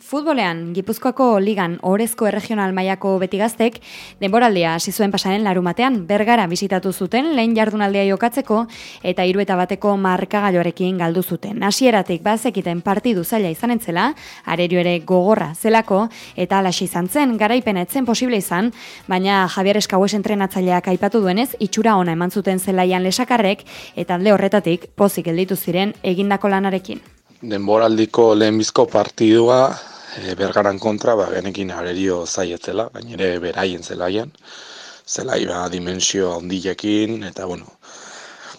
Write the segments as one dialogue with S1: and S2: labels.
S1: Futbolean, Gipuzkoako ligan orezko erregional mailako beti gaztek, denboraldia hasi zuen pasaren larumatean, bergara bisitatu zuten, lehen jardunaldea jokatzeko, eta hiru eta bateko markagailoarekin galdu zuten. Hasieratik bazekiten partidu zaila izan entzela, arerio ere gogorra zelako, eta alaxi izan zen, garaipen etzen posible izan, baina Javier Eskaues entrenatzaileak aipatu duenez, itxura ona eman zuten zelaian lesakarrek, eta alde horretatik pozik gelditu ziren egindako lanarekin.
S2: Denboraldiko lehenbizko partidua e, bergaran kontra, ba, genekin arerio zaietzela, gainere beraien zelaian, zelai ba, dimensio handilekin, eta bueno,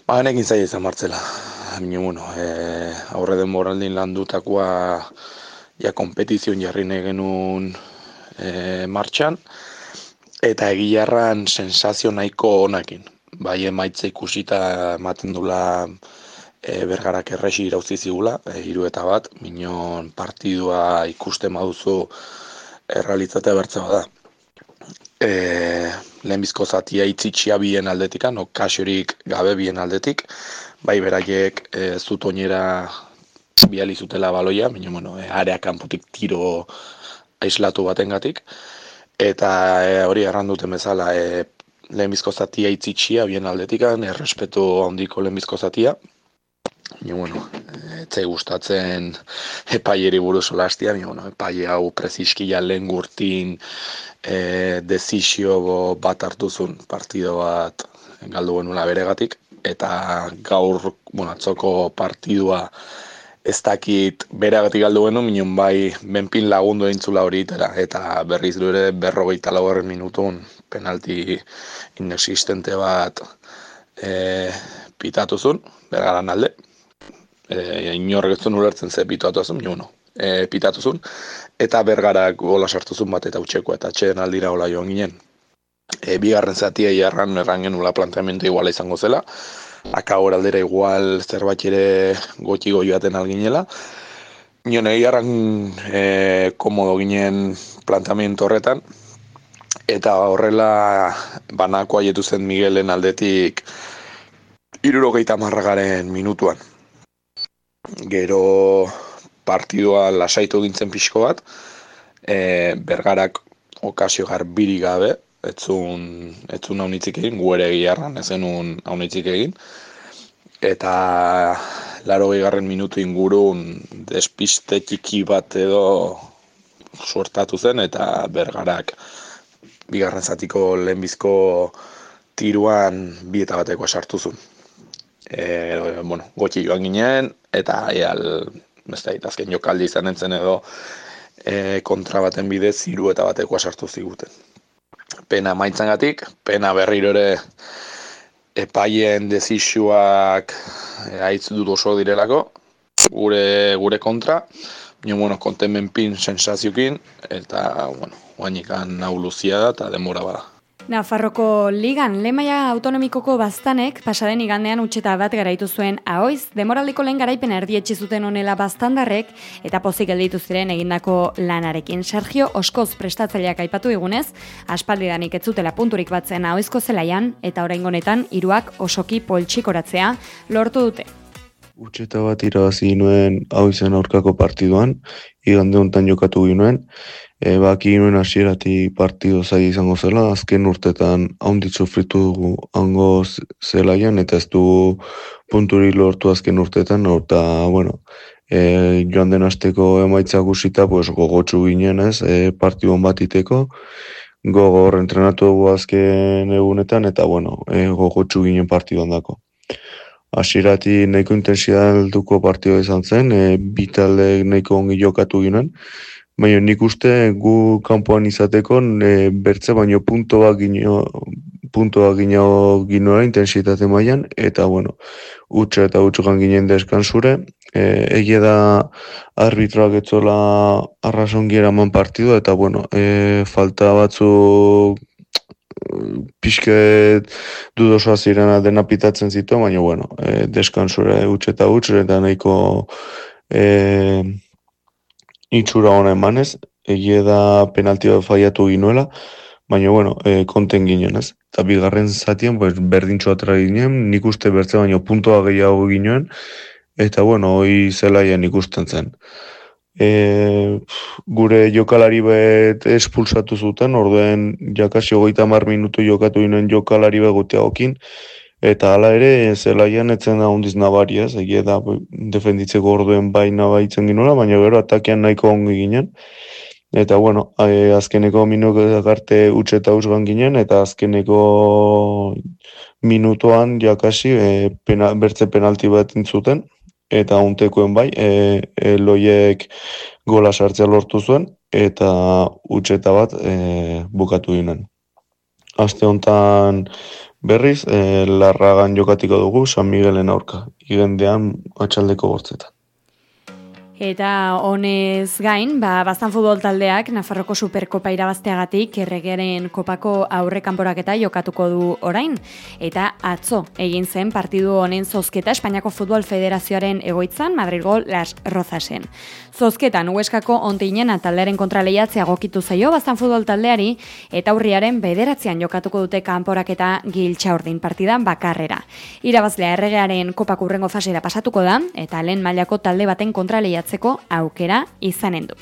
S2: ba, genekin zaie izan martzela. Baina, bueno, e, aurre den moraldin landutakoa ja kompetizion jarri genuen e, martxan, eta egilarran sensazio nahiko onakin. Bai emaitza ikusita ematen dula e, bergarak erresi irauzi zigula, e, hiru eta bat, minon partidua ikuste maduzu errealitatea bertze da. E, lehenbizko zatia itzitsia bien aldetik, no, kasorik gabe bien aldetik, bai beraiek e, zutoinera biali zutela baloia, minon, bueno, e, area kanpotik tiro aislatu batengatik, eta e, hori erranduten bezala, e, lehenbizko zatia itzitsia bien aldetikan, errespetu handiko lehenbizko zatia, Ni bueno, etzai gustatzen epaieri buruz olastia, ni bueno, epai hau preziski ja lehen gurtin e, desizio bat hartuzun partido bat galdu genuela beregatik. Eta gaur, bueno, atzoko partidua ez dakit beregatik galdu genu, minun bai benpin lagundu eintzula hori itera, eta berriz du ere berrogeita laugarren minutun penalti inexistente bat e, pitatuzun, bergaran alde, e, inorrek ez ulertzen ze pituatu azun, no, e, pitatu eta bergarak gola sartu zuen bat eta utxeko, eta txeden aldira gola joan ginen. E, bigarren zatia jarran erran genula planteamendu iguala izango zela, aka aldera igual zerbait ere gotxi goioaten alginela, Nion egi e, komodo ginen planteamendu horretan, eta horrela banako aietu zen Miguelen aldetik irurogeita marragaren minutuan gero partidua lasaitu gintzen pixko bat, e, bergarak okazio garbiri gabe, etzun, etzun haunitzik egin, gu ere egiarran ezenun haunitzik egin, eta laro garren minutu ingurun despiste txiki bat edo suertatu zen, eta bergarak bigarren zatiko lehenbizko tiruan bi eta bateko sartu zuen e, bueno, gotxi joan ginen, eta eal, beste, azken jokaldi izan entzen edo e, kontra baten bidez ziru eta batekoa sartu ziguten. Pena maitzan gatik, pena berriro ere epaien dezisuak e, aitz dut oso direlako, gure, gure kontra, Nio, bueno, kontemen pin sensaziokin, eta, bueno, guainikan nauluzia da, eta demora bada.
S1: Nafarroko ligan, lemaia autonomikoko baztanek, pasaden igandean utxeta bat garaitu zuen ahoiz, demoraldiko lehen garaipen erdietxe zuten onela baztandarrek, eta pozik gelditu ziren egindako lanarekin. Sergio Oskoz prestatzaileak aipatu egunez, aspaldidanik ez zutela punturik batzen ahoizko zelaian, eta orain honetan hiruak osoki poltsikoratzea lortu dute.
S3: Utxeta bat irabazi nuen ahoizen aurkako partiduan, igande honetan jokatu ginoen, E, baki nuen hasieratik partido zai izango zela, azken urtetan haundit sufritu dugu hango zelaian, eta ez du punturi lortu azken urtetan, eta, bueno, e, joan den azteko emaitza guzita, pues, gogotsu ginen ez, e, partidon bat iteko, gogor entrenatu dugu azken egunetan, eta, bueno, e, gogotsu ginen partidon dako. Asirati nahiko intensidalduko partido izan zen, e, bitalde nahiko ongi jokatu ginen, Baina nik uste gu kanpoan izateko e, bertze baino puntoa gino puntoa gino ginoa intensitate mailan eta bueno, utxe eta utxukan ginen deskansure. E, egia da arbitroak etzola arrasongi eraman partidu eta bueno, e, falta batzu pixke dudosoa zirena dena pitatzen zitu, baina bueno, e, deskansure utxe eta utxe eta nahiko e, itxura hona emanez, egie da penalti bat faiatu ginuela, baina, bueno, e, konten ginen, ez? Eta bigarren zatien, pues, berdintxo atra ginen, nik uste bertze baino puntoa gehiago ginen, eta, bueno, hoi zelaien ikusten zen. E, gure jokalari bet espulsatu zuten, orduen jakasi hogeita mar minutu jokatu inen jokalari beguteagokin, eta hala ere zelaian etzen da hondiz nabaria, egia da defenditzeko orduen baina baitzen ginola, baina gero atakean nahiko ongi ginen, Eta bueno, e, azkeneko minutu arte utxe eta usgan ginen, eta azkeneko minutuan jakasi e, pena, bertze penalti bat intzuten, eta untekoen bai, e, e, loiek gola sartzea lortu zuen, eta utxeta bat e, bukatu ginen. Aste hontan berriz, e, larragan jokatiko dugu San Miguelen aurka, igendean atxaldeko bortzetan.
S1: Eta honez gain, ba, bazan futbol taldeak Nafarroko Superkopa irabazteagatik erregeren kopako aurre kanporaketa jokatuko du orain. Eta atzo, egin zen partidu honen zozketa Espainiako Futbol Federazioaren egoitzan Madrilgo Las Rozasen. Zozketan, Hueskako ontinen taldearen kontra lehiatzea gokitu zaio bazan futbol taldeari eta aurriaren bederatzean jokatuko dute kanporaketa giltxa ordin partidan bakarrera. Irabazlea erregearen kopako urrengo fasera pasatuko da eta lehen mailako talde baten kontra lehiatzea jokatzeko aukera izanen du.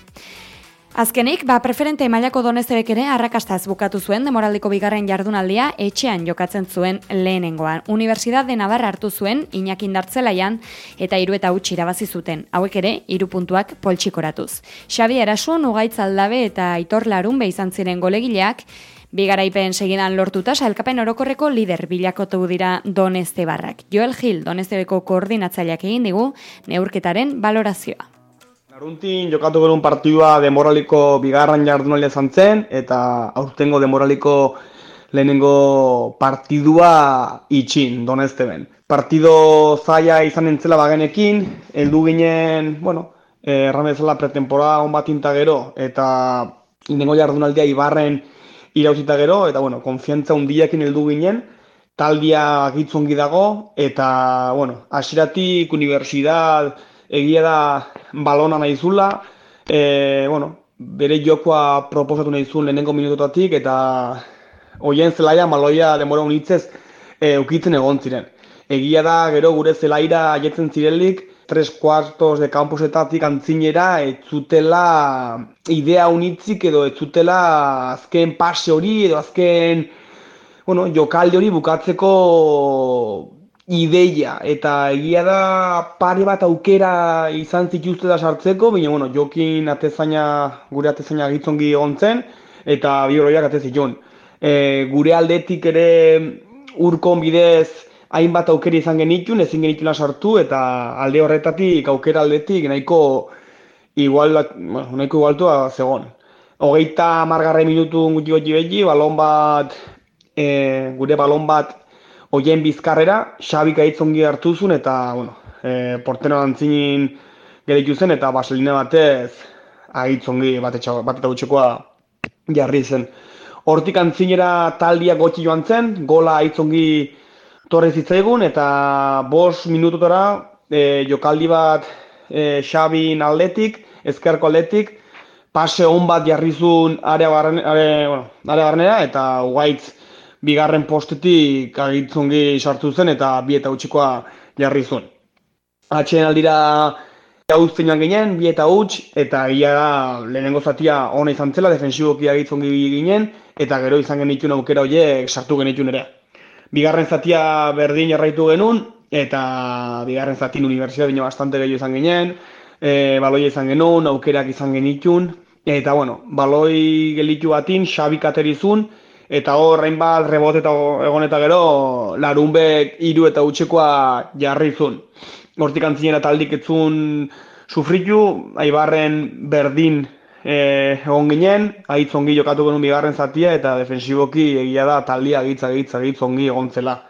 S1: Azkenik, ba, preferente mailako donezebek ere arrakastaz bukatu zuen demoraldiko bigarren jardunaldia etxean jokatzen zuen lehenengoan. Universidad de Navarra hartu zuen Iñakin dartzelaian eta hiru eta utzi irabazi zuten. Hauek ere hiru puntuak poltsikoratuz. Xabi Erasun, Ugaitz Aldabe eta Aitor Larunbe izan ziren golegileak Bigaraipen segidan lortuta sailkapen orokorreko lider bilakotu dira Doneste Barrak. Joel Gil, Donestebeko koordinatzaileak egin digu neurketaren valorazioa.
S4: Aruntin jokatu genuen partidua demoraliko bigarran jardunaldia izan zen, eta aurtengo demoraliko lehenengo partidua itxin, donezte ben. Partido zaila izan entzela bagenekin, heldu ginen, bueno, erramezela pretemporada on bat gero, eta lehenengo jardunaldia ibarren irauzita gero, eta bueno, konfiantza hundiakin heldu ginen, taldia gitzongi dago, eta, bueno, asiratik, universidad, egia da balona nahi zula, e, bueno, bere jokoa proposatu nahi zuen lehenengo minutotatik, eta hoien zelaia maloia demora unitzez e, ukitzen egon ziren. Egia da, gero gure zelaira aietzen zirelik, tres cuartos de camposetatik antzinera, ez zutela idea unitzik edo ez zutela azken pase hori edo azken bueno, jokalde hori bukatzeko ideia eta egia da pare bat aukera izan zituzte da sartzeko, baina bueno, jokin atezaina, gure atezaina gitzongi egon zen, eta bi horoiak atezitun. E, gure aldetik ere urkon bidez hainbat aukera izan genitun, ezin genituna sartu, eta alde horretatik aukera aldetik nahiko igual, bueno, nahiko igualtua zegoen. Hogeita margarre minutu guti goti balon bat, e, gure balon bat Oien bizkarrera, Xabik aitzongi hartu zuen eta, bueno, e, portero antzinin gerekiu zen eta baseline batez aitzongi bat, eta gutxekoa jarri zen. Hortik antzinera taldia gotxi joan zen, gola aitzongi torre zitzaigun eta bos minututora e, jokaldi bat e, Xabin aldetik, ezkerko aldetik, pase hon bat jarri zuen area barnera eta ugaitz bigarren postetik agitzungi sartu zen eta bi eta utxikoa jarri zuen. Atxeen aldira gauzten joan ginen, bi eta utx, eta gila da lehenengo zatia hona izan zela, defensiboki agitzungi ginen, eta gero izan genitun aukera horiek sartu genitun ere. Bigarren zatia berdin jarraitu genuen, eta bigarren zatin universidad bine bastante gehiago izan ginen, e, baloi izan genuen, aukerak izan genitun, eta bueno, baloi gelitu batin, xabik aterizun, eta hor bat rebot eta egon eta gero larunbek hiru eta utxekoa jarri zuen. Hortik antzinera taldik etzun sufritu, aibarren berdin e, egon ginen, ahitz ongi jokatu genuen bigarren zatia eta defensiboki egia da taldia gitza gitza gitza ongi egon zela.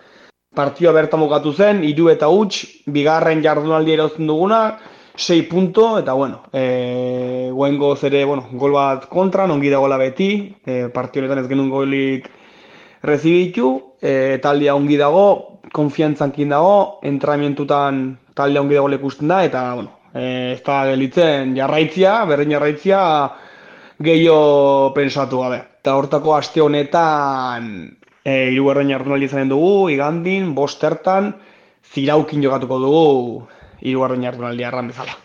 S4: Partioa bertan bukatu zen, hiru eta huts, bigarren jardunaldi erozten duguna, 6 punto, eta bueno, e, guengo zere, bueno, gol bat kontra, nongi dagoela beti, e, partio ez genuen golik rezibitu, e, taldia ongi dago, konfiantzankin dago, entramientutan taldia ongi dago lekusten da, eta, bueno, e, ez da gelitzen jarraitzia, berdin jarraitzia, gehiago pensatu gabe. Eta hortako aste honetan, e, irugarren jardunaldi izanen dugu, igandin, bostertan, ziraukin jokatuko dugu, hirugarren jardunaldia erran bezala.